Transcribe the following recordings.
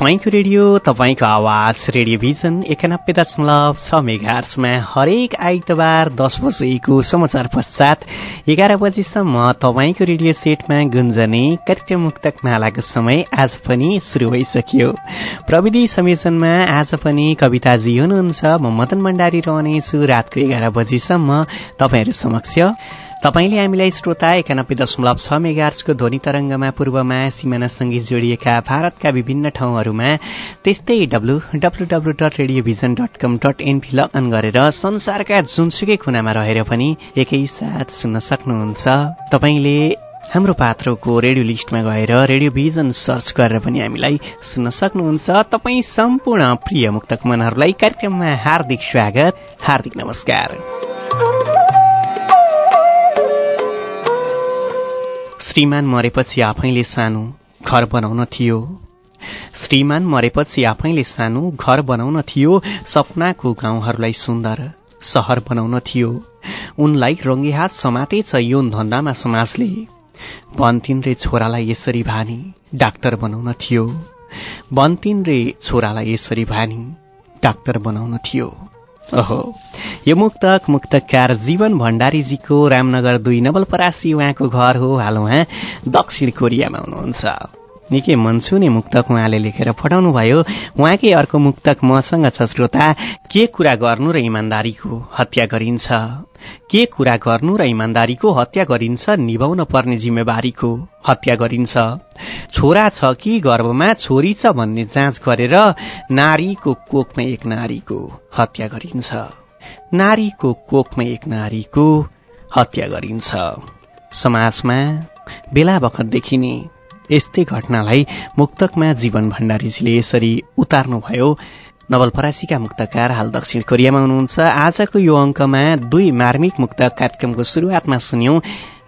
तपाईँको रेडियो तपाईँको आवाज रेडियोभिजन एकानब्बे दशमलव छ मेगार्समा हरेक आइतबार दस बजेको समाचार पश्चात एघार बजीसम्म तपाईँको रेडियो सेटमा गुन्जने मुक्तक मालाको समय आज पनि सुरु भइसक्यो। प्रविधि संयोजनमा आज पनि कविताजी हुनुहुन्छ। म मदन भण्डारी रहनेछु। रातको एघार बजीसम्म तपाईँहरू समक्ष तपाईँले हामीलाई श्रोता एकानब्बे दशमलव छ मेगार्सको ध्वनि तरङ्गमा पूर्वमा सिमानासँगै जोडिएका भारतका विभिन्न ठाउँहरूमा त्यस्तै W W W dot radio vision dot com dot NP log on गरेर संसारका जुनसुकै कुनामा रहेर पनि एकैसाथ सुन्न सक्नुहुन्छ। तपाईँले हाम्रो पात्रोको रेडियो लिस्टमा गएर रेडियो भिजन सर्च गरेर पनि हामीलाई सुन्न सक्नुहुन्छ। तपाईँ सम्पूर्ण प्रिय मुक्तक मनहरूलाई कार्यक्रममा हार्दिक स्वागत हार्दिक नमस्कार। श्रीमान मरेपछि आफैले सानो घर बनाउन थियो। श्रीमान मरेपछि आफैले सानो घर बनाउन थियो सपनाको गाउँहरूलाई सुन्दर सहर बनाउन थियो। उनलाई रङ्गेहात समातेछ यौन धन्दामा समाजले। बन्तिन रे छोरालाई यसरी भानी डाक्टर बनाउन थियो। बन्तिन रे छोरालाई यसरी भानी डाक्टर बनाउन थियो। ओहो। यो मुक्तक मुक्तकार जीवन भण्डारीजीको रामनगर दुई नवलपरासी उहाँको घर हो। हाल उहाँ दक्षिण कोरियामा हुनुहुन्छ। निकै मनसुने मुक्तक उहाँले लेखेर पठाउनु भयो उहाँकै अर्को मुक्तक मसँग छ श्रोता के कुरा गर्नु र इमान्दारीको हत्या गरिन्छ? के कुरा गर्नु र इमान्दारीको हत्या गरिन्छ निभाउन पर्ने जिम्मेवारीको हत्या गरिन्छ? छोरा छ कि गर्भमा छोरी छ भन्ने जाँच गरेर नारीको कोखमा एक नारीको हत्या गरिन्छ। नारीको कोखमा एक नारीको हत्या गरिन्छ। समाजमा बेला बखत देखिने यस्तै घटनालाई मुक्तकमा जीवन भण्डारीजीले यसरी उतार्नुभयो। नवलपरासीका मुक्तकार हाल दक्षिण कोरियामा हुनुहुन्छ। आजको यो अङ्कमा दुई मार्मिक मुक्त कार्यक्रमको सुरुवातमा सुन्यौं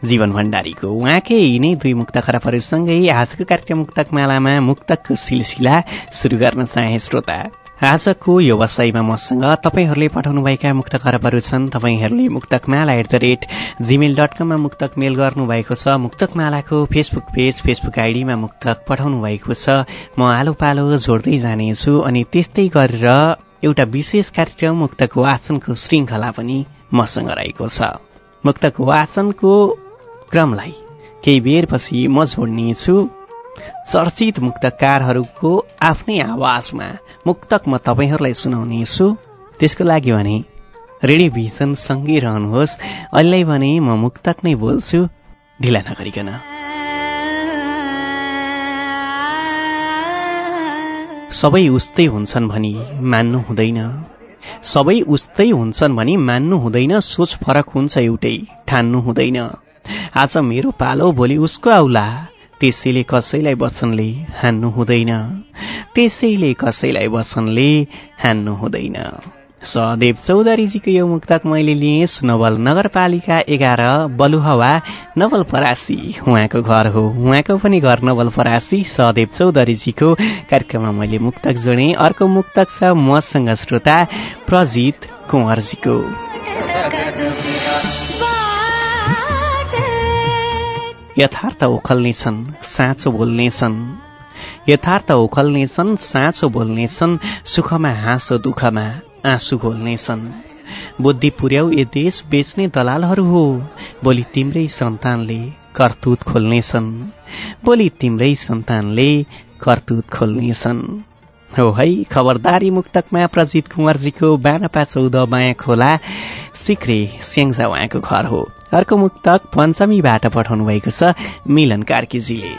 जीवन भण्डारीको। उहाँकै यिनै दुई मुक्त खराबहरूसँगै आजको कार्यक्रम मुक्तक मालामा मुक्तकको सिलसिला सुरु गर्न चाहे श्रोता। आजको यो वसाईमा मसँग तपाईँहरूले पठाउनुभएका मुक्त खराबहरू छन्। तपाईँहरूले Muktakmala at the rate Gmail dot कममा मुक्तक मेल गर्नुभएको छ। मुक्तकमालाको फेसबुक पेज फेसबुक आइडीमा मुक्तक पठाउनु भएको छ। म आलो पालो जोड्दै जानेछु अनि त्यस्तै गरेर एउटा विशेष कार्यक्रम मुक्तक वाचनको श्रृङ्खला पनि मसँग रहेको छ। मुक्तक वाचनको क्रमलाई केही बेरपछि म जोड्नेछु। चर्चित मुक्तकारहरूको आफ्नै आवाजमा मुक्तक म तपाईँहरूलाई सुनाउनेछु त्यसको लागि भने रेडियो भिजन सँगै रहनुहोस्। अहिले भने म मुक्तक नै बोल्छु। ढिला नगरिकन। सबै उस्तै हुन्छन् भनी मान्नु हुँदैन। सबै उस्तै हुन्छन् भनी मान्नु हुँदैन। सोच फरक हुन्छ एउटै। ठान्नु हुँदैन। आज मेरो पालो भोलि उसको आउला। त्यसैले कसैलाई वचनले हान्नु हुँदैन। त्यसैले कसैलाई वचनले हान्नु हुँदैन। सहदेव चौधरीजीको यो मुक्तक मैले लिएँ सुनवल नगरपालिका एघार बलुहवा नवलपरासी उहाँको घर हो। उहाँको पनि घर नवलपरासी सहदेव चौधरीजीको कार्यक्रममा मैले मुक्तक जोडेँ। अर्को मुक्तक छ मसँग श्रोता प्रजित कुँवरजीको। यथार्थ उखल्नेछन् साँचो बोल्नेछन्। यथार्थ उखल्नेछन् साँचो बोल्नेछन् सुखमा हाँसो दुःखमा आँसु घोल्नेछन् बुद्धि पुर्याउ ए देश बेच्ने दलालहरू हो भोलि तिम्रै सन्तानले करतुत खोल्नेछन्। भोलि तिम्रै सन्तानले करतुत खोल्नेछन्। हो है खबरदारी मुक्तकमा प्रजित कुँवरजीको बानपा चौध बायाँ खोला सिक्रे स्याङ्जा उहाँको घर हो। अर्को मुक्तक पञ्चमीबाट पठाउनु भएको छ मिलन कार्कीजीले।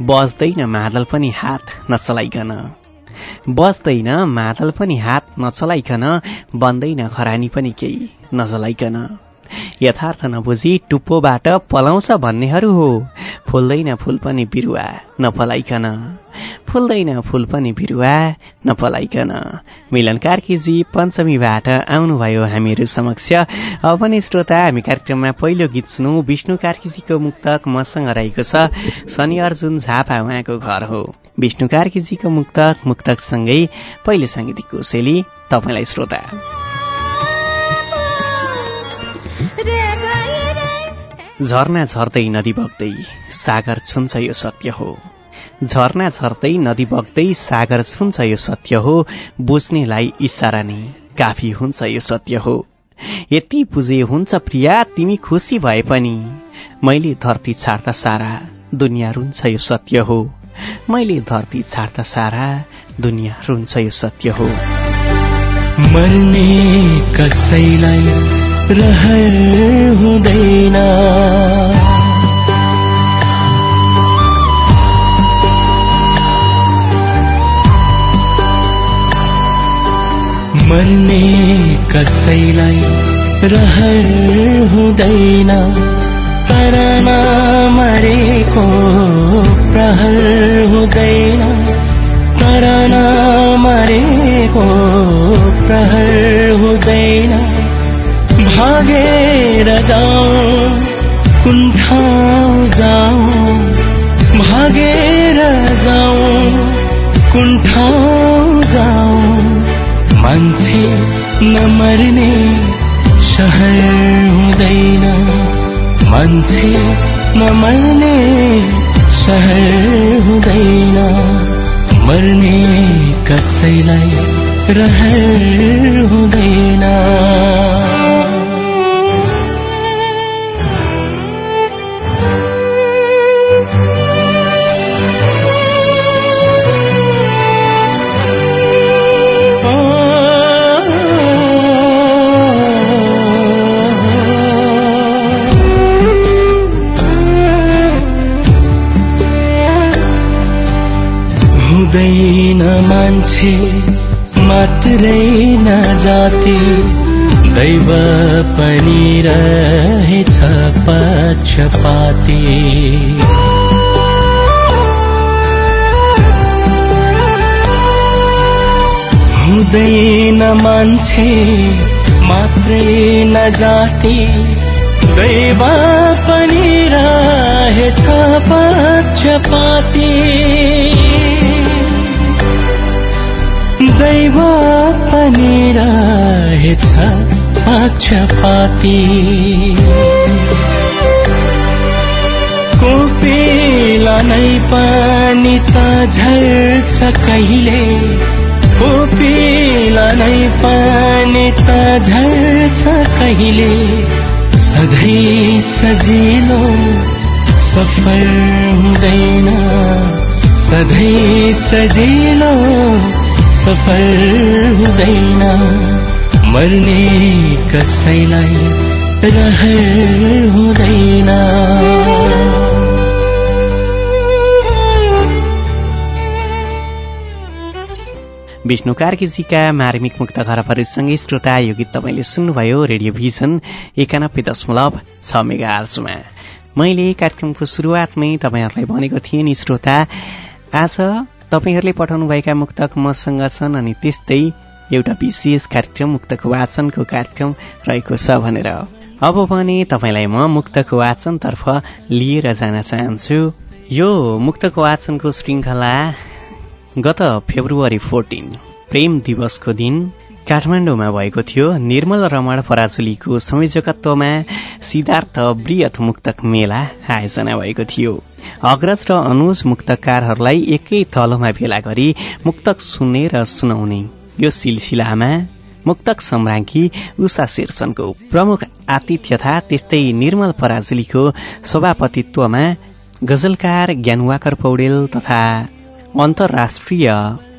बस्दैन मादल पनि हात नचलाइकन। बस्दैन मादल पनि हात नचलाइकन बन्दैन खरानी पनि केही नचलाइकन यथार्थ नबुझी टुप्पोबाट पलाउँछ भन्नेहरू हो। फुल्दैन फुल पनि बिरुवा नपलाइकन। फुल्दैन फुल पनि बिरुवा नपलाइकन। मिलन कार्कीजी पञ्चमीबाट आउनुभयो हामीहरू समक्ष। अब पनि श्रोता हामी कार्यक्रममा पहिलो गीत सुनौ। विष्णु कार्कीजीको मुक्तक मसँग रहेको छ। शनि अर्जुन झापा उहाँको घर हो। विष्णु कार्कीजीको मुक्तक मुक्तकसँगै पहिले साङ्गीतिक कोसेली तपाईँलाई श्रोता। झर्ना झर्दै नदी बग्दै सागर छुन्छ यो सत्य हो। झर्ना झर्दै नदी बग्दै सागर छुन्छ यो सत्य हो। बुझ्नेलाई इसारा नै काफी हुन्छ यो सत्य हो। यति बुझे हुन्छ प्रिया तिमी खुसी भए पनि। मैले धरती छाड्दा सारा दुनियाँ रुन्छ यो सत्य हो। मैले धरती छाड्दा सारा दुनियाँ रुन्छ यो सत्य हो। मर्ने कसैलाई रहर हुँदैन मर्ने कसैलाई रहर हुँदैन तर नमरेको प्रहर हुँदैन तर नमरेको प्रहर हुँदैन भागेर जाउँ कुन ठाउँ जाउँ भागेर जाउँ कुन ठाउँ जाउँ मान्छे नमर्ने सहर हुँदैन। मान्छे नमर्ने सहर हुँदैन। मर्ने कसैलाई रहर हुँदैन। मान्छे मात्रै नजाति दैव पनि रहेछ पक्षपाती हुँदैन मान्छे मात्रै नजाति दैव पनि रहेछ पक्षपाती दैव पनि रहेछ पक्षपाती कोपिला नै पनि त झर्छ कहिले? कोपिला नै पनि त झर्छ कहिले? सधैँ सजिलो सफल हुँदैन। सधैँ सजिलो सफल हुँदैन। मर्ने कसैलाई रहर हुँदैन। विष्णु कार्कीजीका मार्मिक मुक्त घरपरिसँगै श्रोता यो गीत तपाईँले सुन्नुभयो रेडियो भिजन एकानब्बे दशमलव छ मेगा आर्समा मैले कार्यक्रमको सुरुवातमै तपाईँहरूलाई भनेको थिएँ नि श्रोता आज तपाईँहरूले पठाउनुभएका मुक्तक मसँग छन् अनि त्यस्तै एउटा विशेष कार्यक्रम मुक्तक वाचनको कार्यक्रम रहेको छ भनेर अब भने तपाईँलाई म मुक्तक वाचनतर्फ लिएर जान चाहन्छु। यो मुक्तक वाचनको श्रृङ्खला गत फेब्रुअरी फोर्टिन प्रेम दिवसको दिन। काठमाडौँमा भएको थियो निर्मल रमण पराजुलीको संयोजकत्वमा सिद्धार्थ वृहत मुक्तक मेला आयोजना भएको थियो। अग्रज र अनुज मुक्तकारहरूलाई एकै तलोमा भेला गरी मुक्तक सुन्ने र सुनाउने। यो सिलसिलामा मुक्तक सम्राङ्की उषा शेरचनको प्रमुख आतिथ्यता त्यस्तै निर्मल पराजुलीको सभापतित्वमा गजलकार ज्ञानवाकर पौडेल तथा अन्तर्राष्ट्रिय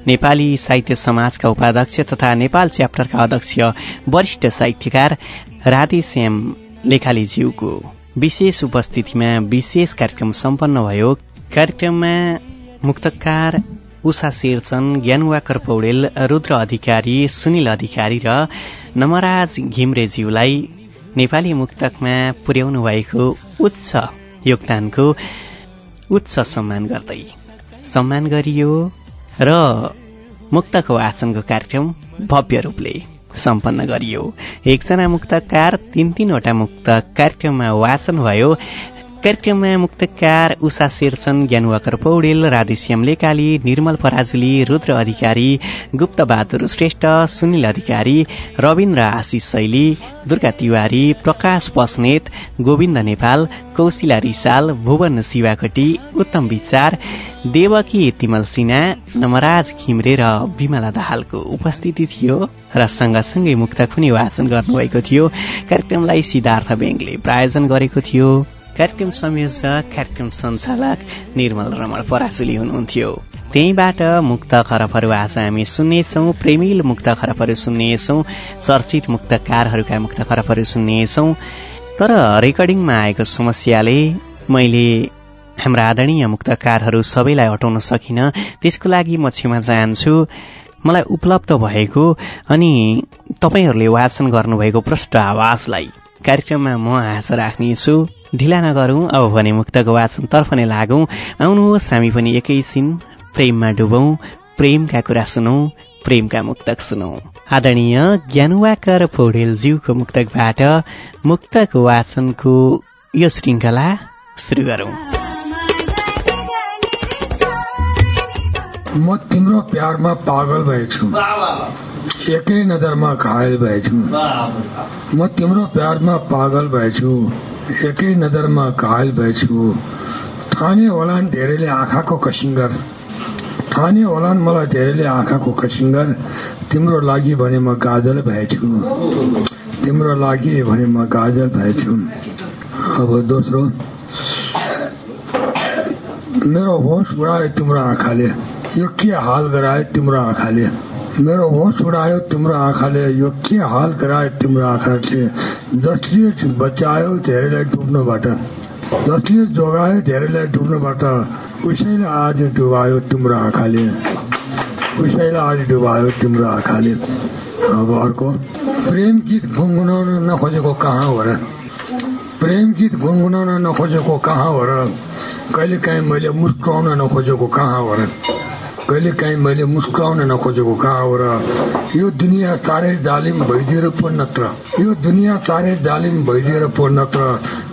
नेपाली साहित्य समाजका उपाध्यक्ष तथा नेपाल च्याप्टरका अध्यक्ष वरिष्ठ साहित्यकार राधेश्याम लेखालीज्यूको विशेष उपस्थितिमा विशेष कार्यक्रम सम्पन्न भयो। कार्यक्रममा मुक्तकार उषा शेरचन ज्ञानवाकर पौडेल रुद्र अधिकारी सुनिल अधिकारी र नमराज घिम्रेज्यूलाई नेपाली मुक्तकमा पुर्याउनु भएको उच्च योगदानको उच्च सम्मान गर्दै सम्मान गरियो। र मुक्तको वाचनको कार्यक्रम भव्य रूपले सम्पन्न गरियो। एकजना मुक्तकार तिन तिनवटा मुक्त कार्यक्रममा वाचन भयो। कार्यक्रममा मुक्तकार उषा शेरचन ज्ञानवाकर पौडेल राधेश्याम लेकाली निर्मल पराजुली रुद्र अधिकारी गुप्त बहादुर श्रेष्ठ सुनिल अधिकारी रविन्द्र आशिष शैली दुर्गा तिवारी प्रकाश बस्नेत गोविन्द नेपाल कौशिला रिसाल भुवन शिवाकटी उत्तम विचार देवकी तिमल सिन्हा नमराज घिम्रे र विमला दाहालको उपस्थिति थियो र सँगसँगै मुक्त खुनी वाचन गर्नुभएको थियो। कार्यक्रमलाई सिद्धार्थ बेङ्गले प्रायोजन गरेको थियो। कार्यक्रम संयोजक कार्यक्रम सञ्चालक निर्मल रमण परासुली हुनुहुन्थ्यो। त्यहीँबाट मुक्त खरबहरू आज हामी सुन्नेछौँ प्रेमिल मुक्त खरबहरू सुन्नेछौँ चर्चित मुक्तकारहरूका मुक्त खरबहरू सुन्नेछौँ। तर रेकर्डिङमा आएको समस्याले मैले हाम्रा आदरणीय मुक्तकारहरू सबैलाई हटाउन सकिनँ त्यसको लागि म क्षमा चाहन्छु। मलाई उपलब्ध भएको अनि तपाईँहरूले वाचन गर्नुभएको प्रष्ट आवाजलाई कार्यक्रममा म आशा राख्नेछु ढिला नगरौँ अब भने मुक्तको वाचनतर्फ नै लागौँ। आउनुहोस् हामी पनि एकैछिन प्रेममा डुबौँ। प्रेमका कुरा सुनौ प्रेमका मुक्तक सुनौ। आदरणीय ज्ञानुवाकर पौडेलज्यूको मुक्तकबाट मुक्तको वाचनको यो श्रृङ्खला सुरु गरौँ। म तिम्रो प्यारमा पागल भएछु। एकै नजरमा घायल भएछु म तिम्रो प्यारमा पागल भएछु एकै नजरमा घायल भएछु ठाने होलान् धेरैले आँखाको कसिङ्गर। ठाने होलान् मलाई धेरैले आँखाको कसिङ्गर। तिम्रो लागि भने म गाजल भएछु तिम्रो लागि भने म गाजल भएछु अब दोस्रो। मेरो होस उडायो तिम्रो आँखाले। यो के हाल गरायो तिम्रो आँखाले? मेरो होस उडायो तिम्रो आँखाले यो के हाल गरायो तिम्रो आँखाले? जसले बचायो धेरैलाई डुब्नुबाट जसले जोगायो धेरैलाई डुब्नुबाट उसैलाई आज डुबायो तिम्रो आँखाले। उसैलाई आज डुबायो तिम्रो आँखाले। अब अर्को प्रेम गीत गुनगुनाउन नखोजेको कहाँ हो र प्रेम गीत गुनगुनाउन नखोजेको कहाँ हो र कहिले काहीँ मैले मुस्कुराउन नखोजेको कहाँ हो र कहिले काहीँ मैले मुस्कुराउन नखोजेको कहाँ हो र यो दुनियाँ साह्रै जालिम भइदिएर नत्र यो दुनियाँ साह्रै जालिम भइदिएर नत्र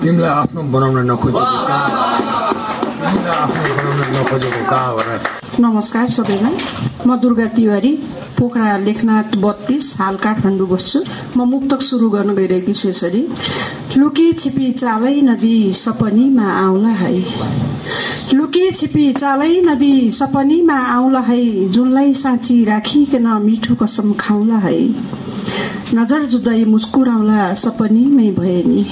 तिमीलाई आफ्नो बनाउन नखोजेको तिमीलाई आफ्नो बनाउन नखोजेको कहाँ हो र? नमस्कार सबैलाई। म दुर्गा तिवारी। पोखरा लेखनाथ बत्तीस हाल काठमाडौँ बस्छु। म मुक्तक सुरु गर्न गइरहेकी छु यसरी। लुकी छिपी चालै नदी सपनीमा आउला है। लुकी छिपी चालै नदी सपनीमा आउला है। जुनलाई साँची राखिकन मिठो कसम खाउला है। नजर जुदाई मुस्कुराउला सपनीमै भए नि।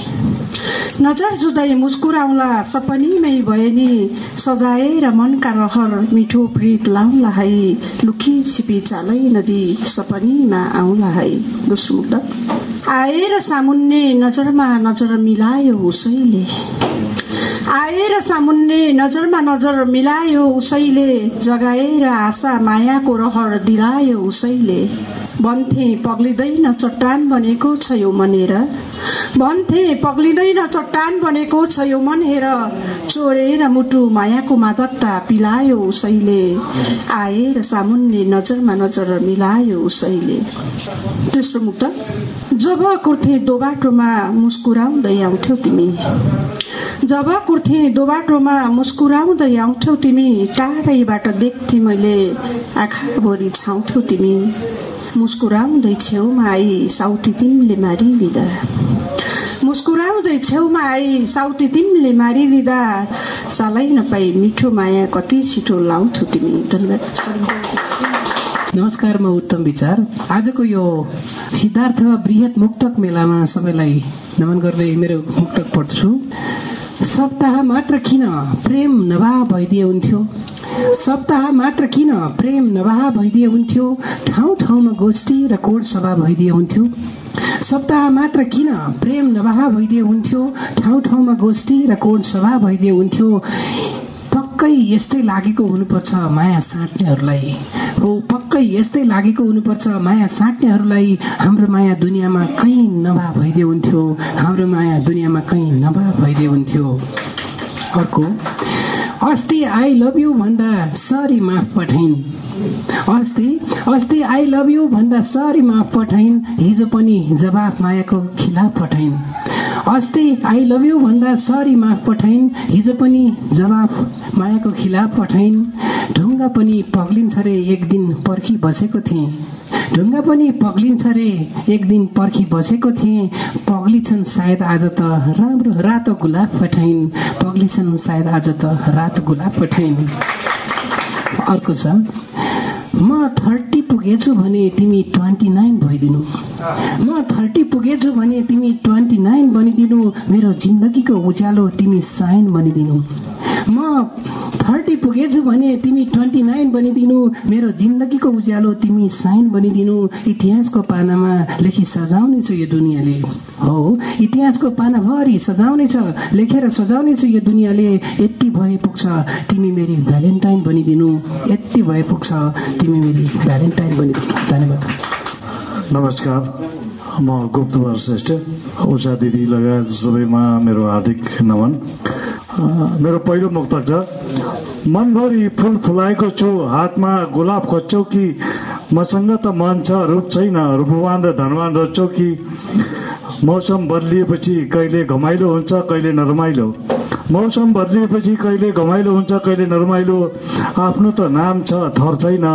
नजर जुदाई मुस्कुराउला सपनीमै भए नि। सजाएर मनका रहर मिठो प्रीत लाउला है। लुकी छिपी चालै नदी सपनीमा आउला है। दोस्रो मुक्त आएर सामुन्ने नजरमा नजर मिलायो उसैले। आएर सामुन्ने नजरमा नजर मिलायो उसैले। जगाएर आशा मायाको रहर दिलायो उसैले। भन्थे पग्लिँदैन चट्टान बनेको छ यो मनेर। भन्थे पग्लिँदैन चट्टान बनेको छ यो मन हेर चोरेर मुटु मायाको मादकता पिलायो उसैले। आएर सामुन्ने नजरमा नजर मिलायो उसैले। तेस्रो मुक्त। जब कुर्थे दोबाटोमा मुस्कुराउँदै आउँथ्यौ तिमी। जब कुर्थे दोबाटोमा मुस्कुराउँदै आउँथ्यौ तिमी टाढैबाट देख्थे मैले। आँखाभरि छाउँथ्यौ तिमी। मुस्कुराउँदै छेउमा आई साउथी तिमीले मारिदिँदा मुस्कुराउँदै छेउमा आई साउथी तिमीले मारिदिँदा चालै नपाई मिठो माया कति छिटो लाउँथ्यौ तिमी। धन्यवाद। नमस्कार म उत्तम विचार। आजको यो सिद्धार्थ वृहत मुक्तक मेलामा सबैलाई नमन गर्दै मेरो मुक्तक पढ्छु सप्ताह मात्र किन प्रेम नभा भइदिए हुन्थ्यो? सप्ताह मात्र किन प्रेम नभा भइदिए हुन्थ्यो? ठाउँ ठाउँमा गोष्ठी र कोड सभा भइदिए हुन्थ्यो। सप्ताह मात्र किन प्रेम नभा भइदिए हुन्थ्यो? ठाउँ ठाउँमा गोष्ठी र कोड सभा भइदिए हुन्थ्यो। पक्कै यस्तै लागेको हुनुपर्छ माया साट्नेहरूलाई। हो पक्कै यस्तै लागेको हुनुपर्छ। माया साट्नेहरूलाई हाम्रो माया दुनियाँमा कहीँ नभा भइदिए हुन्थ्यो। हाम्रो माया दुनियाँमा कहीँ नभा भइदिए हुन्थ्यो। अर्को अस्ति आई लभ यु भन्दा सरी माफ पठाइन्। अस्ति अस्ति आई लभ यु भन्दा सरी माफ पठाइन्। हिजो पनि जवाफ मायाको खिलाफ पठाइन्। अस्ति आई लभ यु भन्दा सरी माफ पठाइन्। हिजो पनि जवाफ मायाको खिलाफ पठाइन्। ढुङ्गा पनि पग्लिन्छ रे एक दिन पर्खी बसेको थिएँ। ढुङ्गा पनि पग्लिन्छ रे एक दिन पर्खी बसेको थिएँ। पग्लिछन् सायद आज त राम्रो रातो गुलाब पठाइन्। पग्लिछन् सायद आज त रातो गुलाब पठाइन्। अर्को छ म थर्टी पुगेछु भने तिमी ट्वेन्टी नाइन भइदिनु। म थर्टी पुगेछु भने तिमी ट्वेन्टी नाइन बनिदिनु मेरो जिन्दगीको उज्यालो तिमी साइन बनिदिनु म थर्टी पुगेछु भने तिमी ट्वेन्टी नाइन बनिदिनु मेरो जिन्दगीको उज्यालो तिमी साइन बनिदिनु इतिहासको पानामा लेखी सजाउनेछु यो दुनियाँले। हो इतिहासको पानाभरि सजाउनेछ लेखेर सजाउनेछु यो दुनियाँले। यति भए पुग्छ तिमी मेरी भ्यालेन्टाइन बनिदिनु यति भए पुग्छ तिमी मेरी भ्यालेन्टाइन बनिदिनु धन्यवाद। नमस्कार। म गुप्तवर श्रेष्ठ। उषा दिदी लगायत सबैमा मेरो हार्दिक नमन। मेरो पहिलो मुक्तक छ। मनभरि फुल फुलाएको छु हातमा गुलाब खोज्छौ कि मसँग त मन छ रूप छैन रूपवान र धनवान रोज्छौ कि मौसम बदलिएपछि कहिले घमाइलो हुन्छ कहिले नरमाइलो। मौसम बदलिएपछि कहिले घमाइलो हुन्छ कहिले नरमाइलो आफ्नो त नाम छ थर छैन।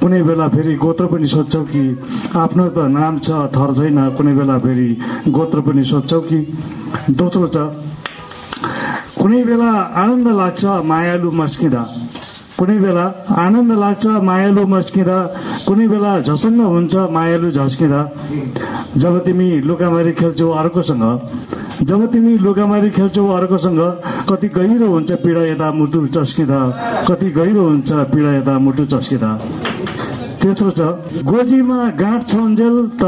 कुनै बेला फेरि गोत्र पनि सोध्छौ कि आफ्नो त नाम छ थर छैन। कुनै बेला फेरि गोत्र पनि सोध्छौ कि। दोस्रो छ कुनै बेला आनन्द लाग्छ मायालु मस्किँदा। कुनै बेला आनन्द लाग्छ मायालु मस्किँदा। कुनै बेला झसङ्ग हुन्छ मायालु झस्किँदा। जब तिमी लुकामारी खेल्छौ अर्कोसँग जब तिमी लुकामारी खेल्छौ अर्कोसँग कति गहिरो हुन्छ पीडा यता मुटु चस्किँदा। कति गहिरो हुन्छ पीडा यता मुटु चस्किँदा। तेस्रो छ। गोजीमा गाँठ छन्जेल त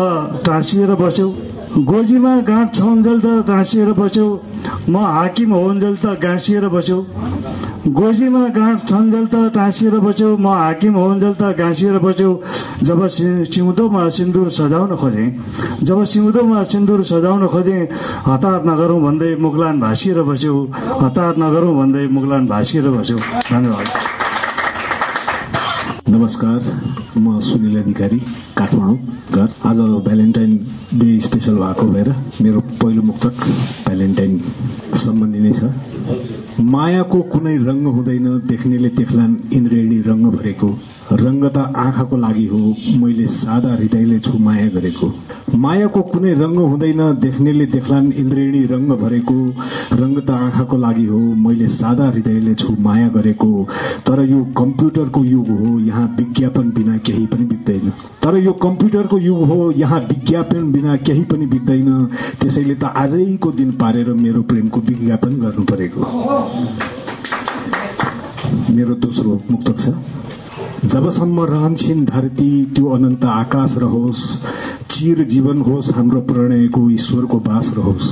टाँसिएर बस्यौ। गोजीमा गाँठ छन्जेल त टाँसिएर बस्यौ। म हाकिम होन्जेल त गाँसिएर बस्यौ। गोजीमा गाँठ छन्जेल त टाँसिएर बस्यौ। म हाकिम होन्जेल त गाँसिएर बस्यौ। जब सिउँदोमा सिन्दुर सजाउन खोजेँ जब सिउँदोमा सिन्दुर सजाउन खोजेँ हतार नगरौँ भन्दै मुगलान भाँसिएर बस्यौ। हतार नगरौँ भन्दै मुगलान भाँसिएर बस्यौ। धन्यवाद। नमस्कार म सुनिल अधिकारी काठमाडौँ। घर आज भ्यालेन्टाइन डे स्पेसल भएको भएर मेरो पहिलो मुक्तक भ्यालेन्टाइन सम्बन्धी नै छ। मायाको कुनै रंग हुँदैन देख्नेले देख्लान् इन्द्रेणी रंग भरेको। रंग त आँखाको लागि हो मैले सादा हृदयले छु माया गरेको। मायाको कुनै रंग हुँदैन देख्नेले देख्लान् इन्द्रेणी रंग भरेको। रंग त आँखाको लागि हो मैले सादा हृदयले छु माया गरेको। तर यो कम्प्युटरको युग हो यहाँ विज्ञापन बिना केही पनि बित्दैन। तर यो कम्प्युटरको युग हो यहाँ विज्ञापन बिना केही पनि बित्दैन। त्यसैले त आजैको दिन पारेर मेरो प्रेमको विज्ञापन गर्नु परेको मेरो दोस्रो मुक्तक छ। जबसम्म रहन्छन् धरती त्यो अनन्त आकाश रहोस् चिर जीवन होस् हाम्रो प्रणयको ईश्वरको बास रहोस्।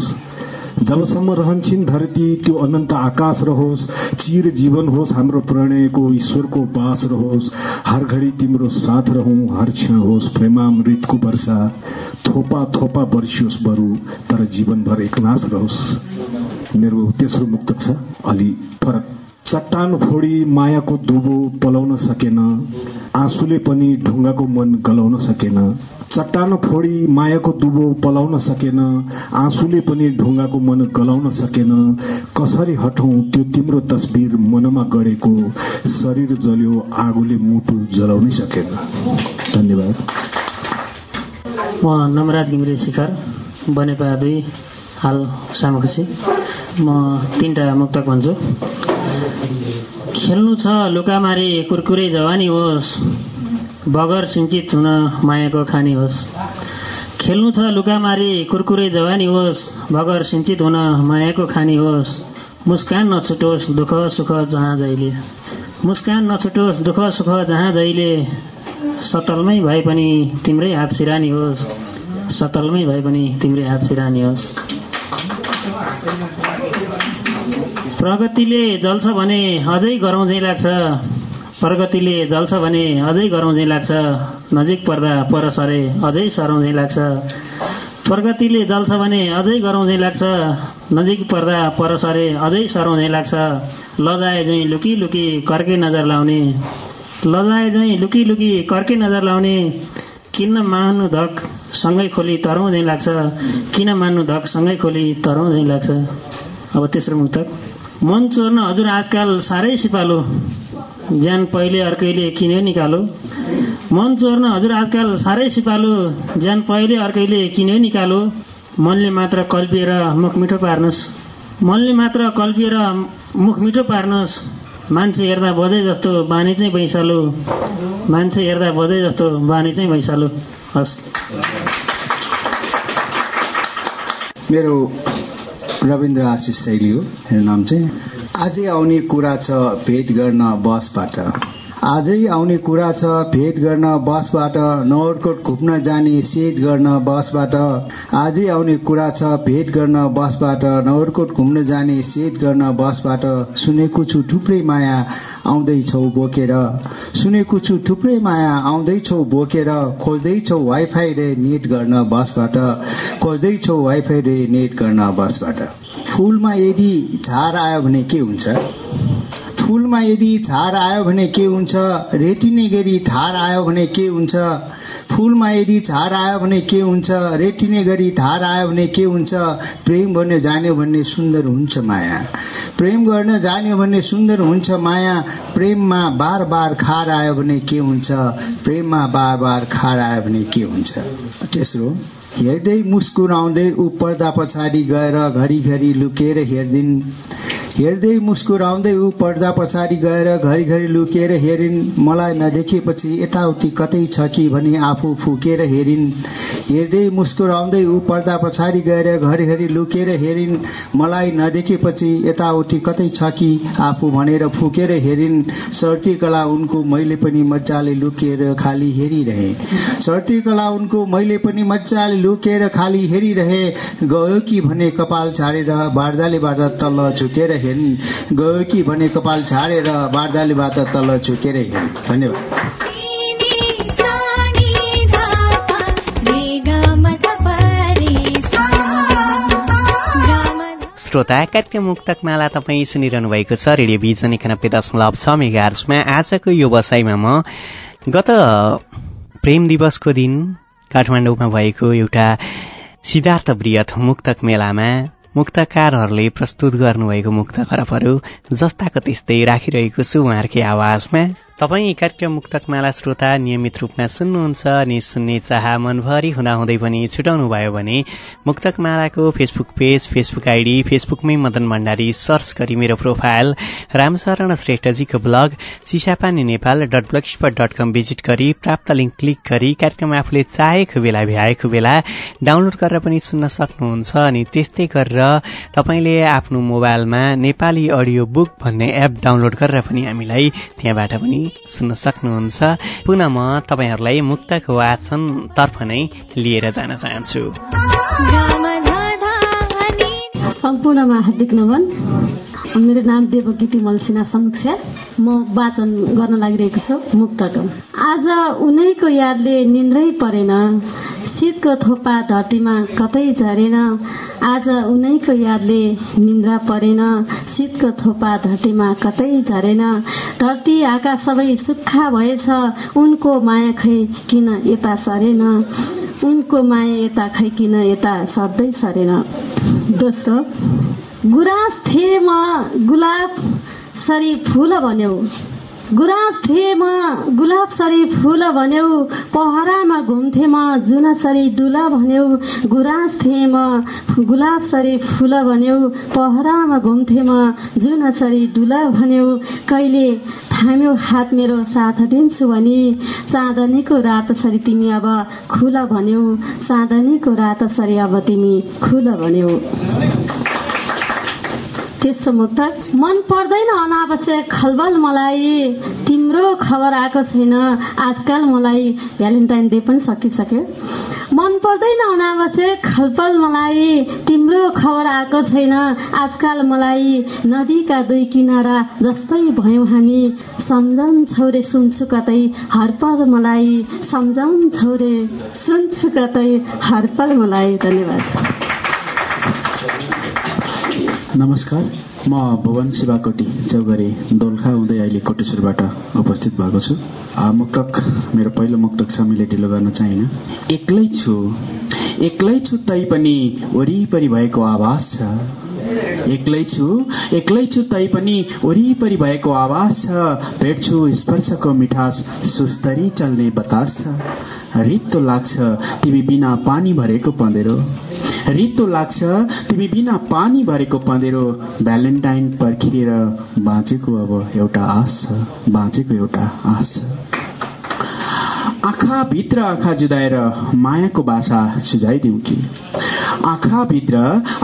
जबसम्म रहन्छन् धरती त्यो अनन्त आकाश रहोस् चिर जीवन होस् हाम्रो प्रणयको ईश्वरको बास रहोस्। हर घडी तिम्रो साथ रहँ हर क्षण होस् प्रेमामृतको वर्षा। थोपा थोपा वर्षियोस् बरु तर जीवनभर एकनाश रहोस्। मेरो तेस्रो मुक्तक छ। अलि फरक। चट्टान फोडी मायाको दुबो पलाउन सकेन। आँसुले पनि ढुङ्गाको मन गलाउन सकेन। चट्टान फोडी मायाको दुबो पलाउन सकेन। आँसुले पनि ढुङ्गाको मन गलाउन सकेन। कसरी हटौं त्यो तिम्रो तस्बिर मनमा गढेको शरीर जल्यो आगोले मुटु जलाउनै सकेन। धन्यवाद। म नमराज घिम्रे शिखर बनेपा दुई। हाल सामुखसी म तिनवटा मुक्तक भन्छु। खेल्नु छ लुकामारी कुरकुरे जवानी होस् बगर सिन्चित हुन मायाको खानी होस्। खेल्नु छ लुकामारी कुरकुरे जवानी होस् बगर सिन्चित हुन मायाको खानी होस्। मुस्कान नछुटोस् दुःख सुख जहाँ जहिले। मुस्कान नछुटोस् दुःख सुख जहाँ जहिले। सतलमै भए पनि तिम्रै हात सिरानी होस्। सतलमै भए पनि तिम्रै हात सिरानी होस् प्रगतिले जल्छ भने अझै गरौँ लाग्छ। प्रगतिले जल्छ भने अझै गरौँ लाग्छ। नजिक पर्दा पर सरे अझै सरौँ लाग्छ। प्रगतिले जल्छ भने अझै गरौँ लाग्छ। नजिक पर्दा पर सरे अझै सरौँ लाग्छ। लजाए झैँ लुकी लुकी कर्कै नजर लाउने। लजाए झैँ लुकी लुकी कर्कै नजर लाउने। किन मान्नु धक? सँगै खोली तरौँ लाग्छ। किन मान्नु धक? सँगै खोली तरौँ लाग्छ। अब तेस्रो मुक्तक। मन चोर्न हजुर आजकल साह्रै सिपालो। ज्यान पहिले अर्कैले किन्यो निकालो। मन चोर्न हजुर आजकल साह्रै सिपालो। ज्यान पहिले अर्कैले किन्यो निकालो। मनले मात्र कल्पिएर मुख मिठो पार्नुहोस्। मनले मात्र कल्पिएर मुख मिठो पार्नुहोस्। मान्छे हेर्दा बजै जस्तो बानी चाहिँ भैँसालो मान्छे हेर्दा बजै जस्तो बानी चाहिँ भैँसालो हस्। मेरो रविन्द्र आशिष शैली हो। मेरो नाम चाहिँ आजै आउने कुरा छ भेट गर्न बसबाट। आजै आउने कुरा छ भेट गर्न बसबाट नवरकोट घुम्न जाने सेट गर्न बसबाट। आजै आउने कुरा छ भेट गर्न बसबाट नवरकोट घुम्न जाने सेट गर्न बसबाट। सुनेको छु थुप्रै माया आउँदैछौ बोकेर। सुनेको छु थुप्रै माया आउँदैछौ बोकेर। खोज्दैछौ वाइफाई रे नेट गर्न बसबाट। खोज्दैछौ वाइफाई रे नेट गर्न बसबाट। फुलमा यदि झार आयो भने के हुन्छ? फुलमा यदि झार आयो भने के हुन्छ? रेटिने गरी ठार आयो भने के हुन्छ? फुलमा यदि झार आयो भने के हुन्छ? रेटिने गरी धार आयो भने के हुन्छ? प्रेम गर्न जान्यो भने सुन्दर हुन्छ माया। प्रेम गर्न जान्यो भने सुन्दर हुन्छ माया। प्रेममा बार बार खार आयो भने के हुन्छ? प्रेममा बार बार खार आयो भने के हुन्छ? तेस्रो हेर्दै मुस्कुराउँदै ऊ पर्दा पछाडि गएर घरिघरि लुकेर हेरिदिन्। हेर्दै मुस्कुराउँदै ऊ पर्दा पछाडि गएर घरिघरि लुकेर हेरिन् मलाई नदेखेपछि यताउति कतै छ कि? भनी आफू फुकेर हेरिन्। हेर्दै मुस्कुराउँदै ऊ पर्दा पछाडि गएर घरिघरि लुकेर हेरिन् मलाई नदेखेपछि यताउति कतै छ कि? आफू भनेर फुकेर हेरिन्। सर्ती कला उनको मैले पनि मजाले लुकेर खाली हेरिरहे। सर्ती कला उनको मैले पनि मजाले लुकेर खाली हेरिरहे। गयो कि भने कपाल छाडेर बार्दाले बार्दा तल झुकेर हेर्न गयो कि भने कपाल छाडेर बार्दाले बार्दा तल झुकेर हेर्न धन्यवाद। श्रोता कार्यक्रम मुक्तक माला तपाईँ सुनिरहनु भएको छ रेडियो बिजन एकानब्बे दशमलव छ मेगार्समा आजको यो बसाइमा म गत प्रेम दिवसको दिन काठमाडौँमा भएको एउटा सिद्धार्थ वृहत मुक्तक मेलामा मुक्तकारहरूले प्रस्तुत गर्नुभएको मुक्त खरबहरू जस्ताको त्यस्तै राखिरहेको छु उहाँहरूकै आवाजमा तपाईँ कार्यक्रम मुक्तकमाला श्रोता नियमित रूपमा सुन्नुहुन्छ अनि सुन्ने चाह मनभरि हुँदाहुँदै पनि छुटाउनु भयो भने मुक्तकमालाको फेसबुक पेज फेसबुक आइडी फेसबुकमै मदन भण्डारी सर्च गरी मेरो profile Ramsharan श्रेष्ठजीको blog Chisapani Nepal dot blog dot com visit गरी प्राप्त लिङ्क क्लिक गरी कार्यक्रम आफूले चाहेको बेला भ्याएको बेला डाउनलोड गरेर पनि सुन्न सक्नुहुन्छ अनि त्यस्तै गरेर तपाईँले आफ्नो मोबाइलमा नेपाली अडियो बुक भन्ने एप डाउनलोड गरेर पनि हामीलाई त्यहाँबाट पनि सुन्न सक्नुहुन्छ। पुनः म तपाईँहरूलाई मुक्तको वाचनतर्फ नै लिएर जान चाहन्छु। सम्पूर्णमा हार्दिक नमन। मेरो नाम देवगीति मलसिना समीक्षा म वाचन गर्न लागिरहेको छु मुक्तको। आज उनैको यादले निन्द्रै परेन। शीतको थोपा धरतीमा कतै झरेन। आज उनैको यादले निन्द्रा परेन। शीतको थोपा धरतीमा कतै झरेन। धरती आकाश सबै सुक्खा भएछ। उनको माया खै किन यता सरेन? उनको माया यता खै किन यता सर्दै सरेन? दोस्रो गुराँस थिए म गुलाब सरी फुल भन्यौ। गुराँस थिए म गुलाब सरी फुल भन्यौ पहरामा घुम्थे म जुना सरी डुला भन्यौ गुराँस थिए म गुलाब सरी फुल भन्यौ पहरामा घुम्थे म जुना सरी डुला भन्यौ कहिले थाम्यौ हात मेरो साथ दिन्छु भनी चाँदनीको रात सरी तिमी अब खुला भन्यौ। चाँदनीको रात सरी अब तिमी खुला भन्यौ। तेस्रो मुक्त मन पर्दैन अनावश्यक खलबल मलाई। तिम्रो खबर आएको छैन। आजकल मलाई भ्यालेन्टाइन डे पनि सकिसक्यो। मन पर्दैन अनावश्यक खलबल मलाई। तिम्रो खबर आएको छैन। आजकल मलाई नदीका दुई किनारा जस्तै भयौँ हामी। सम्झन छौरे सुन्छु कतै हरपल मलाई। सम्झाउन छौरे सुन्छु कतै हरपल मलाई। धन्यवाद। नमस्कार। म भुवन शिवाकोटी चौगरे दोलखा हुँदै अहिले कोटेश्वरबाट उपस्थित भएको छु। मुक्तक मेरो पहिलो मुक्तक छ मैले ढिलो गर्न चाहिन। एक्लै छु। एक्लै छु तै पनि वरिपरि भएको आवाज छ। एक्लै छु। एक्लै छु तै पनि वरिपरि भएको आवाज छ। भेट्छु स्पर्शको मिठास सुस्तरी चल्ने बतास छ। रित्तो लाग्छ तिमी बिना पानी भरेको पँधेरो। रित्तो लाग्छ तिमी बिना पानी भरेको पँधेरो भ्यालेन्टाइन पर्खिएर बाँचेको अब एउटा आश छ बाँचेको एउटा आश। छ आँखा भित्र आँखा जुदाएर मायाको भाषा सुझाइदिउ कि? आँखा भित्र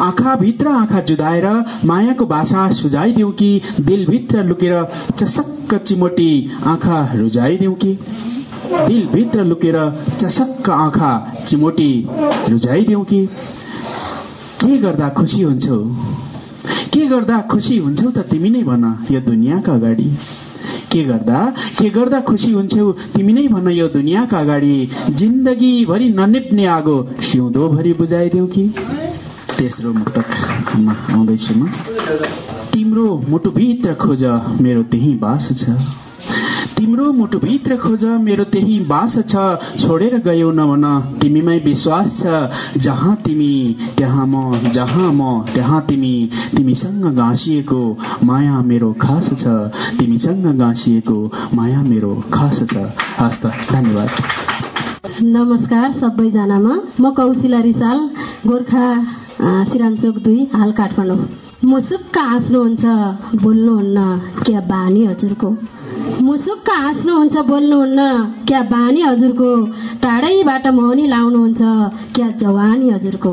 आँखा भित्र आँखा जुदाएर मायाको भाषा सुझाइदिउ कि? दिलभित्र लुकेर चसक्क चिमोटी आँखा रुझाइदिउ कि? दिलभित्र लुकेर चसक्क आँखा चिमोटी रुझाइदिउ कि? के गर्दा खुसी हुन्छौ? के गर्दा खुसी हुन्छौ त तिमी नै भन यो दुनियाँका अगाडि। के गर्दा के गर्दा खुसी हुन्छौ तिमी नै भन यो दुनियाँका अगाडि। जिन्दगीभरि ननिप्ने आगो सिउँदोभरि बुझाइदेऊ कि? तेस्रो मुक्तकमा आउँदैछु म। तिम्रो मुटुभित्र खोज मेरो त्यही बास छ। तिम्रो मुटुभित्र खोज मेरो त्यही बास छ छोडेर गयौ नभन तिमीमै विश्वास छ जहाँ तिमी त्यहाँ म जहाँ म त्यहाँ तिमी। तिमीसँग गाँसिएको माया मेरो खास छ। तिमीसँग गाँसिएको माया मेरो खास छ। हस्त धन्यवाद। नमस्कार सबैजनामा। म कौशिला रिसाल गोर्खा सिरामचोक दुई हाल काठमाडौँ। मुसुक्क हाँस्नुहुन्छ बोल्नुहुन्न क्या बानी हजुरको मुसुक्क हाँस्नुहुन्छ बोल्नुहुन्न क्या बानी हजुरको टाढैबाट मौनी लाउनुहुन्छ? क्या जवानी हजुरको?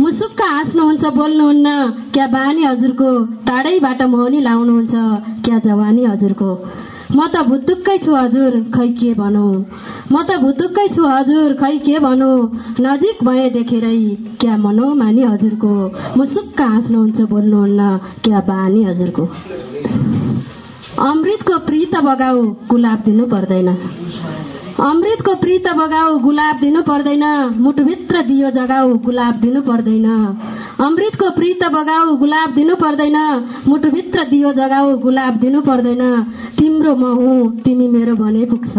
मुसुक्क हाँस्नुहुन्छ बोल्नुहुन्न क्या बानी हजुरको टाढैबाट मौनी लाउनुहुन्छ? क्या जवानी हजुरको? म त भुतुक्कै छु हजुर खै के भनौँ? म त भुतुक्कै छु हजुर खै के भनौँ? नजिक भए देखेरै क्या मनौ मानी हजुरको मुसुक्क हाँस्नुहुन्छ बोल्नुहुन्न क्या बानी हजुरको? अमृतको प्रीत बगाऊ गुलाब दिनु पर्दैन। अमृतको प्रीत बगाऊ गुलाब दिनु पर्दैन। मुटुभित्र दियो जगाऊ गुलाब दिनु पर्दैन। अमृतको प्रीत बगाऊ गुलाब दिनु पर्दैन। मुटुभित्र दियो जगाऊ गुलाब दिनु पर्दैन। तिम्रो म हुँ तिमी मेरो भने पुग्छ।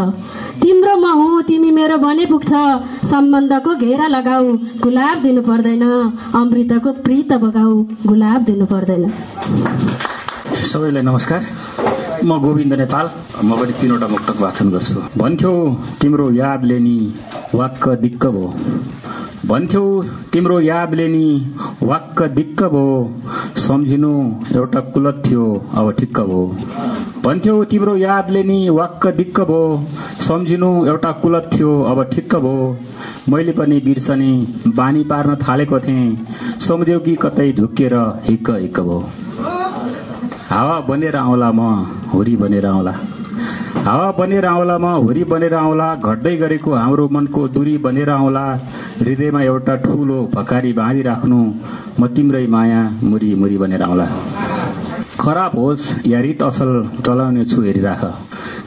तिम्रो म हुँ तिमी मेरो भने पुग्छ। सम्बन्धको घेरा लगाऊ गुलाब दिनु पर्दैन। अमृतको प्रीत बगाऊ गुलाब दिनु पर्दैन। सबैलाई नमस्कार। म गोविन्द नेपाल। म पनि तिनवटा मुक्तक वाचन गर्छु। भन्थ्यौ तिम्रो यादले नि वाक्क दिक्क भो। भन्थ्यौ तिम्रो यादले नि वाक्क दिक्क भो। सम्झिनु एउटा कुलत थियो अब ठिक्क भो। भन्थ्यौ तिम्रो यादले नि वाक्क दिक्क भो। सम्झिनु एउटा कुलत थियो अब ठिक्क भो। मैले पनि बिर्सने बानी पार्न थालेको थिएँ। सम्झ्यौ कि कतै झुक्किएर हिक्क हिक्क भो। हावा बनेर आउला म हुरी बनेर आउला। हावा बनेर आउला म हुरी बनेर आउला घट्दै गरेको हाम्रो मनको दूरी बनेर आउला। हृदयमा एउटा ठूलो भकारी बाँधिराख्नु म तिम्रै माया मुरी मुरी बनेर आउला। खराब होस् या रित असल चलाउने छु हेरिराख।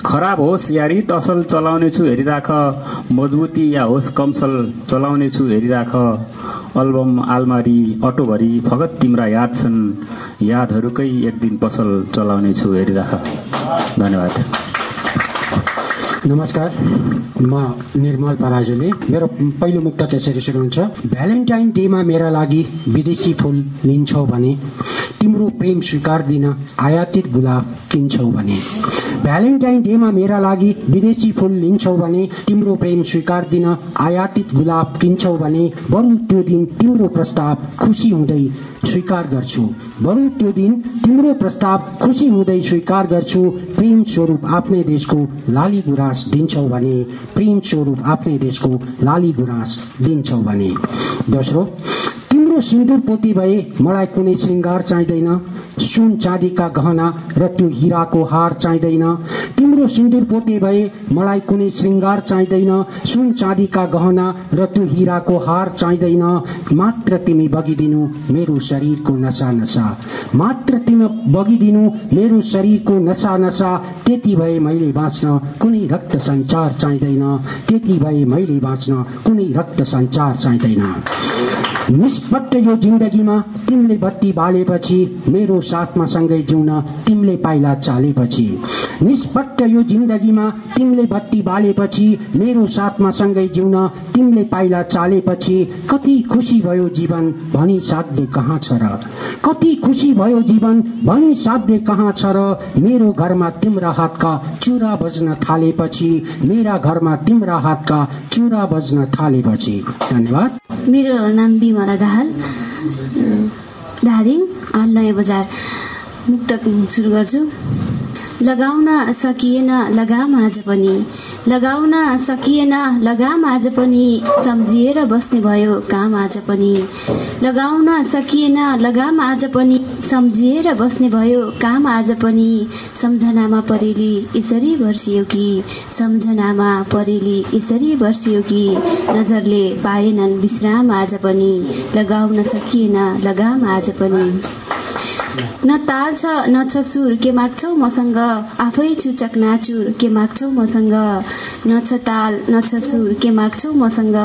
खराब होस् या रित असल चलाउने छु हेरिराख। मजबुती या होस् कमसल चलाउने छु हेरिराख। अल्बम आलमारी अटोभरि फगत तिम्रा याद छन्। यादहरूकै एक दिन पसल चलाउने छु हेरिराख। धन्यवाद। नमस्कार। म निर्मल पराजुले। मेरो पहिलो मुक्त त्यसरी सुरु हुन्छ। भ्यालेन्टाइन डेमा मेरा लागि विदेशी फुल लिन्छौ भने तिम्रो प्रेम स्वीकार दिन आयातित गुलाब किन्छौ भने। भ्यालेन्टाइन डेमा मेरा लागि विदेशी फुल लिन्छौ भने तिम्रो प्रेम स्वीकार दिन आयातित गुलाब किन्छौ भने बरु त्यो दिन तिम्रो प्रस्ताव खुसी हुँदै स्वीकार गर्छु। बरु त्यो दिन तिम्रो प्रस्ताव खुसी हुँदै स्वीकार गर्छु। प्रेम स्वरूप आफ्नै देशको लाली गुराँस दिन्छौ भने प्रेम स्वरूप आफ्नै देशको लाली गुराँस दिन्छौ भने। दोस्रो तिम्रो सिन्दुर पोती भए मलाई कुनै श्रृङ्गार चाहिँदैन। सुन चाँदीका गहना र त्यो हिराको हार चाहिँदैन। तिम्रो सिन्दुर पोते भए मलाई कुनै श्रृङ्गार चाहिँदैन। सुन चाँदीका गहना र त्यो हिराको हार चाहिँदैन। मात्र तिमी बगिदिनु मेरो शरीरको नसा नसा मात्र तिमी बगिदिनु मेरो शरीरको नसा नसा त्यति भए मैले बाँच्न कुनै रक्त सञ्चार चाहिँदैन। त्यति भए मैले बाँच्न कुनै रक्त सञ्चार चाहिँदैन। निष्पट्ट यो जिन्दगीमा तिमीले बत्ती बालेपछि मेरो साथमा सँगै जिउन तिमीले पाइला चालेपछि। निष्पट्ट यो जिन्दगीमा तिमीले बत्ती बालेपछि मेरो साथमा सँगै जिउन तिमीले पाइला चालेपछि कति खुसी भयो जीवन भनी साध्य कहाँ छ र? कति खुसी भयो जीवन भनी साध्य कहाँ छ र? मेरो घरमा तिम्रा हातका चुरा बज्न थालेपछि मेरा घरमा तिम्रा हातका चुरा बज्न थालेपछि। धन्यवाद। मेरो नाम बिमला दाहाल। धादिङ नयाँ बजार मुक्तक सुरु गर्छु। लगाउन सकिएन लगाम आज पनि। लगाउन सकिएन लगाम आज पनि सम्झिएर बस्ने भयो काम आज पनि। लगाउन सकिएन लगाम आज पनि सम्झिएर बस्ने भयो काम आज पनि। सम्झनामा परेली यसरी वर्षियो कि? सम्झनामा परेली यसरी वर्षियो कि? नजरले पाएनन् विश्राम आज पनि। लगाउन सकिएन लगाम आज पनि। न ताल छ न छ सुर के माग्छौ मसँग? आफै चुचक नाचुर के माग्छौ मसँग? न छ ताल न छ सुर के माग्छौ मसँग?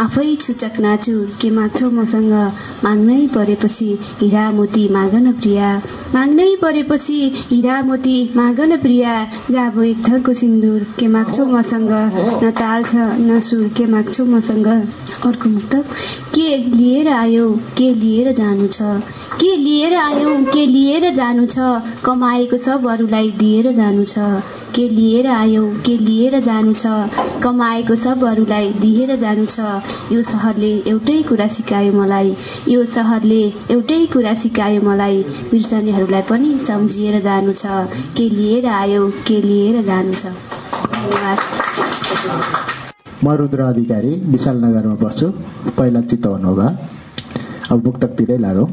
आफै छुचक नाचुर के माग्छौ मसँग? माग्नै परेपछि हिरा मोती मागन प्रिया। माग्नै परेपछि हिरा मोती मागन प्रिया। गाबो एक थरको सिन्दुर के माग्छौ मसँग? न ताल छ न सुर के माग्छौ मसँग? अर्को मुक्त के लिएर आयो के लिएर जानु छ? के लिएर आयौ? के लिएर जानु छ? कमाएको सब अरूलाई दिएर जानु छ। के लिएर आयौ? के लिएर जानु छ? कमाएको सब अरूलाई दिएर जानु छ। यो सहरले एउटै कुरा सिकायो मलाई। यो सहरले एउटै कुरा सिकायो मलाई। बिर्सनेहरूलाई पनि सम्झिएर जानु छ। के लिएर आयौ? के लिएर जानु छ? म रुद्र अधिकारी विशालनगरमा बस्छु। पहिला चितवन अब मुक्तकतिरै लागौ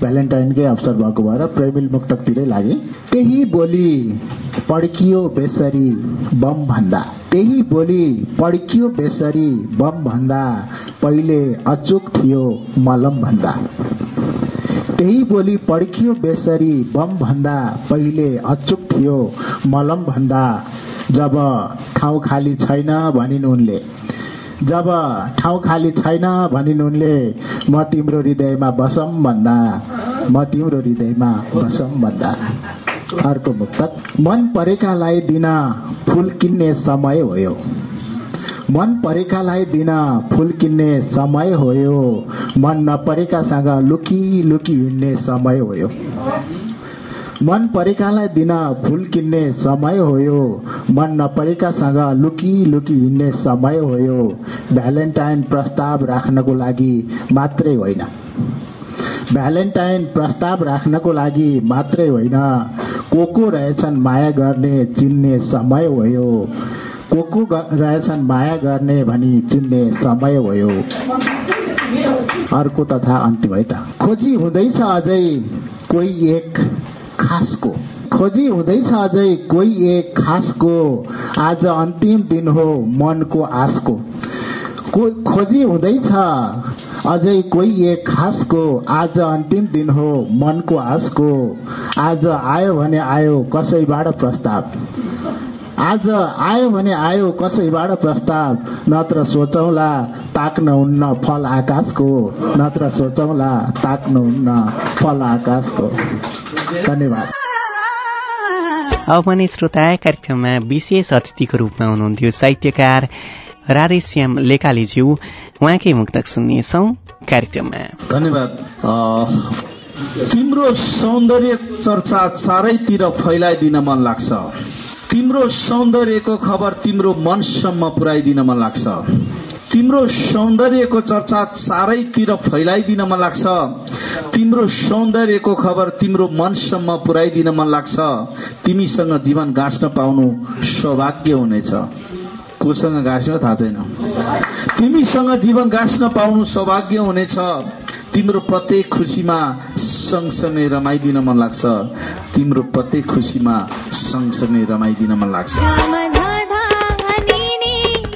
भ्यालेन्टाइनकै अवसर भएको भएर प्रेमिल मुक्तकतिरै लागे। त्यही बोली पड्कियो बेसरी बम भन्दा त्यही बोली पड्कियो बेसरी बम भन्दा पहिले अचुक थियो मलम भन्दा त्यही बोली पड्कियो बेसरी बम भन्दा पहिले अचुक थियो मलम भन्दा जब ठाउँ खाली छैन भनिन् उनले। जब ठाउँ खाली छैन भनिन् उनले म तिम्रो हृदयमा बसम भन्दा म तिम्रो हृदयमा बसम भन्दा। अर्को मुक्तक मन परेकालाई दिन फुल किन्ने समय हो। मन परेकालाई दिन फुल किन्ने समय हो। मन नपरेकासँग लुकी लुकी हिँड्ने समय हो। मन परेकालाई दिन फुल किन्ने समय हो मन नपरेकासँग लुकी लुकी हिँड्ने समय हो भ्यालेन्टाइन प्रस्ताव राख्नको लागि मात्रै होइन। भ्यालेन्टाइन प्रस्ताव राख्नको लागि मात्रै होइन। को को रहेछन् माया गर्ने चिन्ने समय हो को को रहेछन् माया गर्ने भनी चिन्ने समय भयो अर्को तथा अन्तिम है त। खोजी हुँदैछ अझै कोही एक। खासको। खोजी हुँदैछ अझै कोही एक खासको। आज अन्तिम दिन हो मनको आशको खोजी हुँदैछ अझै कोही एक खासको। आज अन्तिम दिन हो मनको आशको आज आयो भने आयो कसैबाट प्रस्ताव? आज आयो भने आयो कसैबाट प्रस्ताव? नत्र सोचौला ताक्नुहुन्न फल आकाशको। नत्र सोचौला ताक्नुहुन्न फल आकाशको। धन्यवाद। अब भने श्रोता कार्यक्रममा विशेष अतिथिको रूपमा हुनुहुन्थ्यो साहित्यकार राधेश्याम लेकालीज्यू। उहाँकै मुक्तक सुन्नेछौ कार्यक्रममा। धन्यवाद। तिम्रो सौन्दर्य चर्चा चारैतिर फैलाइदिन मन लाग्छ। तिम्रो सौन्दर्यको खबर तिम्रो मनसम्म पुर्याइदिन मन लाग्छ। तिम्रो सौन्दर्यको चर्चा चारैतिर फैलाइदिन मन लाग्छ। तिम्रो सौन्दर्यको खबर तिम्रो मनसम्म पुर्याइदिन मन लाग्छ। तिमीसँग जीवन गाँच्न पाउनु सौभाग्य हुनेछ। कोसँग गाँच्यो थाहा छैन? तिमीसँग जीवन गाँच्न पाउनु सौभाग्य हुनेछ। तिम्रो प्रत्येक खुसीमा सँगसँगै रमाइदिन मन लाग्छ। तिम्रो प्रत्येक खुसीमा सँगसँगै रमाइदिन मन लाग्छ।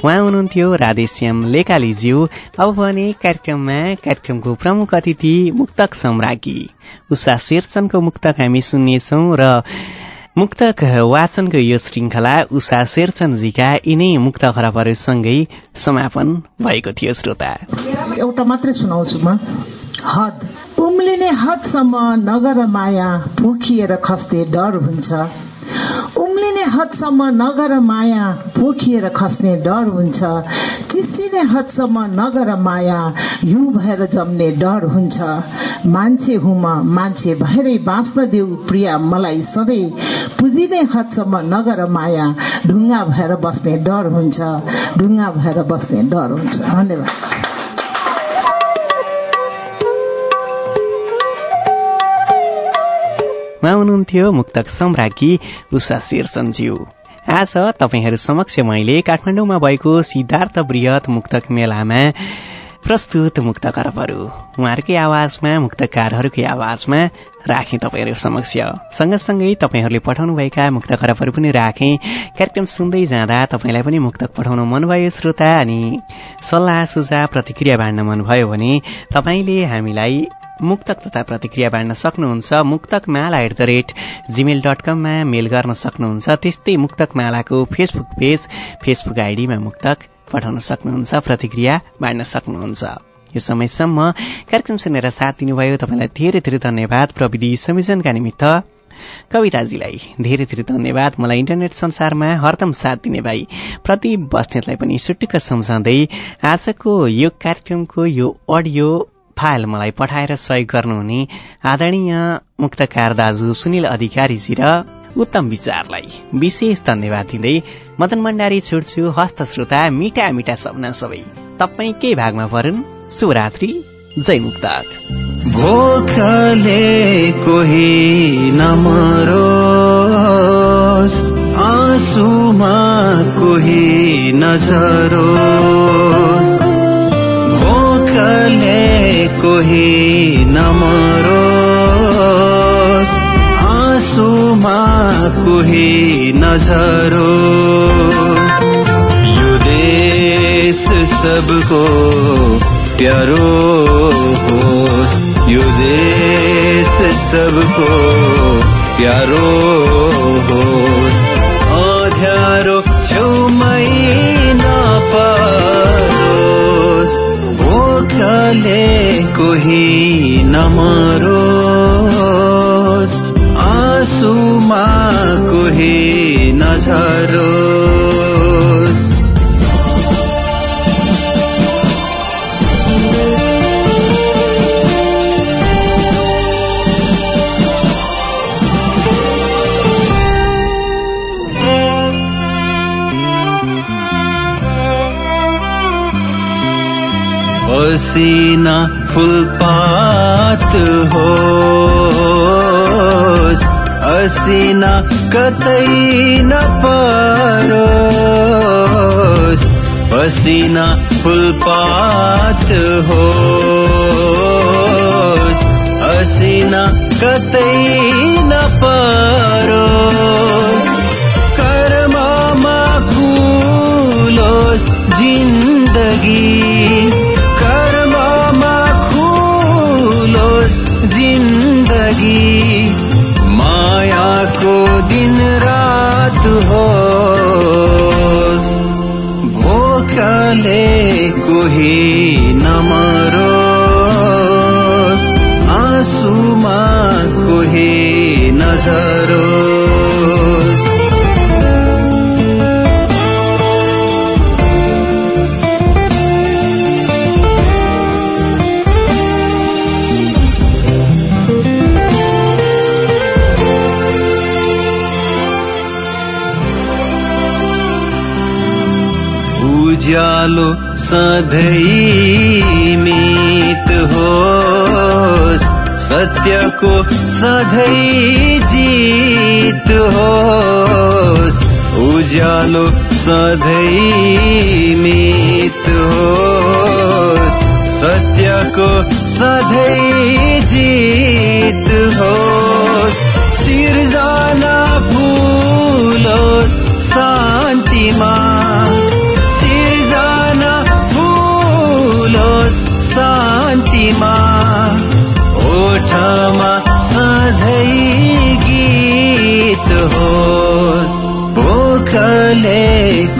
उहाँ हुनुहुन्थ्यो राधेश्याम लेकालीज्यू। अब भने कार्यक्रममा कार्यक्रमको प्रमुख अतिथि मुक्तक सम्राज्ञी। उषा शेरचनको मुक्तक हामी सुन्नेछौँ र मुक्तक वाचनको यो श्रृङ्खला उषा शेरचनजीका यिनै मुक्त खराबहरूसँगै समापन भएको थियो श्रोता। एउटा मात्रै सुनाउँछु म। हद। उम्लिने हदसम्म नगर माया पोखिएर खस्ने डर हुन्छ। उम्लिने हदसम्म नगर माया पोखिएर खस्ने डर हुन्छ। चिसिने हदसम्म नगर माया हिउँ भएर जम्ने डर हुन्छ। मान्छे हुँ म मान्छे भएरै बाँच्न देऊ प्रिया मलाई सधैँ। पुजिने हदसम्म नगर माया ढुङ्गा भएर बस्ने डर हुन्छ। ढुङ्गा भएर बस्ने डर हुन्छ। धन्यवाद। उहाँ हुनुहुन्थ्यो मुक्तक सम्राज्ञी उषा शेरचनज्यू आज तपाईँहरू समक्ष मैले काठमाडौँमा भएको सिद्धार्थ बृहत मुक्तक मेलामा प्रस्तुत मुक्त करपहरू उहाँहरूकै आवाजमा मुक्तकारहरूकै आवाजमा राखेँ तपाईँहरू समक्ष। सँगसँगै तपाईँहरूले पठाउनुभएका मुक्त करपहरू पनि राखेँ। कार्यक्रम सुन्दै जाँदा तपाईँलाई पनि मुक्तक पठाउन मनभयो श्रोता अनि सल्लाह सुझाव प्रतिक्रिया बाँड्न मनभयो भने तपाईँले हामीलाई मुक्तक तथा प्रतिक्रिया बाँड्न सक्नुहुन्छ। Muktak Mala at the rate Gmail dot कममा मेल गर्न सक्नुहुन्छ। त्यस्तै मुक्तक मालाको फेसबुक पेज फेसबुक आइडीमा मुक्तक पठाउन सक्नुहुन्छ प्रतिक्रिया बाँड्न सक्नुहुन्छ। यो समयसम्म कार्यक्रम सुनेर साथ दिनुभयो। तपाईँलाई धेरै धेरै धन्यवाद। प्रविधि संयोजनका निमित्त कविताजीलाई धेरै धेरै धन्यवाद। मलाई इन्टरनेट संसारमा हरदम साथ दिने भाइ प्रति बस्नेतलाई पनि सुटुक्क सम्झाउँदै आजको यो कार्यक्रमको यो अडियो फाइल मलाई पठाएर सहयोग गर्नुहुने आदरणीय मुक्तकार दाजु सुनिल अधिकारीजी र उत्तम विचारलाई विशेष धन्यवाद दिँदै मदन भण्डारी छुट्छु हस्त श्रोता मिठा मिठा सपना सबै। तपाईँ के भागमा परुन्। शुभरात्रि। जय मुक्तक भोकले कोही नमरो आँसुमा कोही नजरो कोही नमरोस् आँसुमा कोही नझरो यो देश सबको प्यारो होस्। यो देश सबको प्यारो होस्। अध्यारो भोकले कोही नमरोस्। आँसुमा कोही नझरोस्। पसिना फुलपात होस्। असिना कतै नपरोस् पसिना फुलपात होस्। असिना कतै नपरोस् कर्ममा फुलोस् जिन्दगी सधैँ मित हो सत्यको सधै जित हो उज्यालो सधैँ मित हो सत्यको सधै जित हो सिर्जना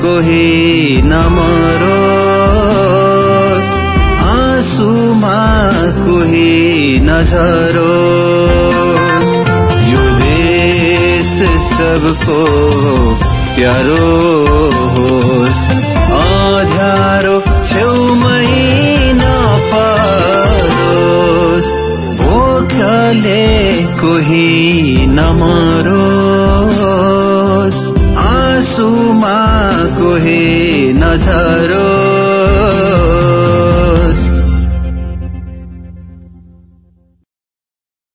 कोही नमरो। आँसुमा कोही नझरो। यो देश सबको प्यारो होस्। अध्यारो छेउमै नपरोस्। भोकले कोही नमरोस् हे नझरो